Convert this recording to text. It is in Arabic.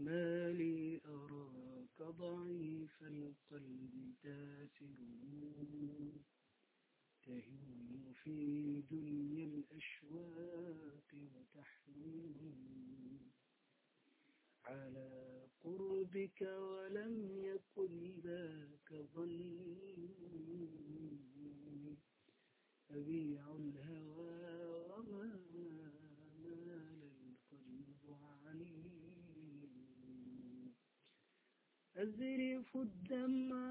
ما لي أراك ضعيف القلب تاسر تهين في دنيا الأشواق وتحزن على قربك ولم يكن ذاك ظني أبيع الهوى أزرف الدمع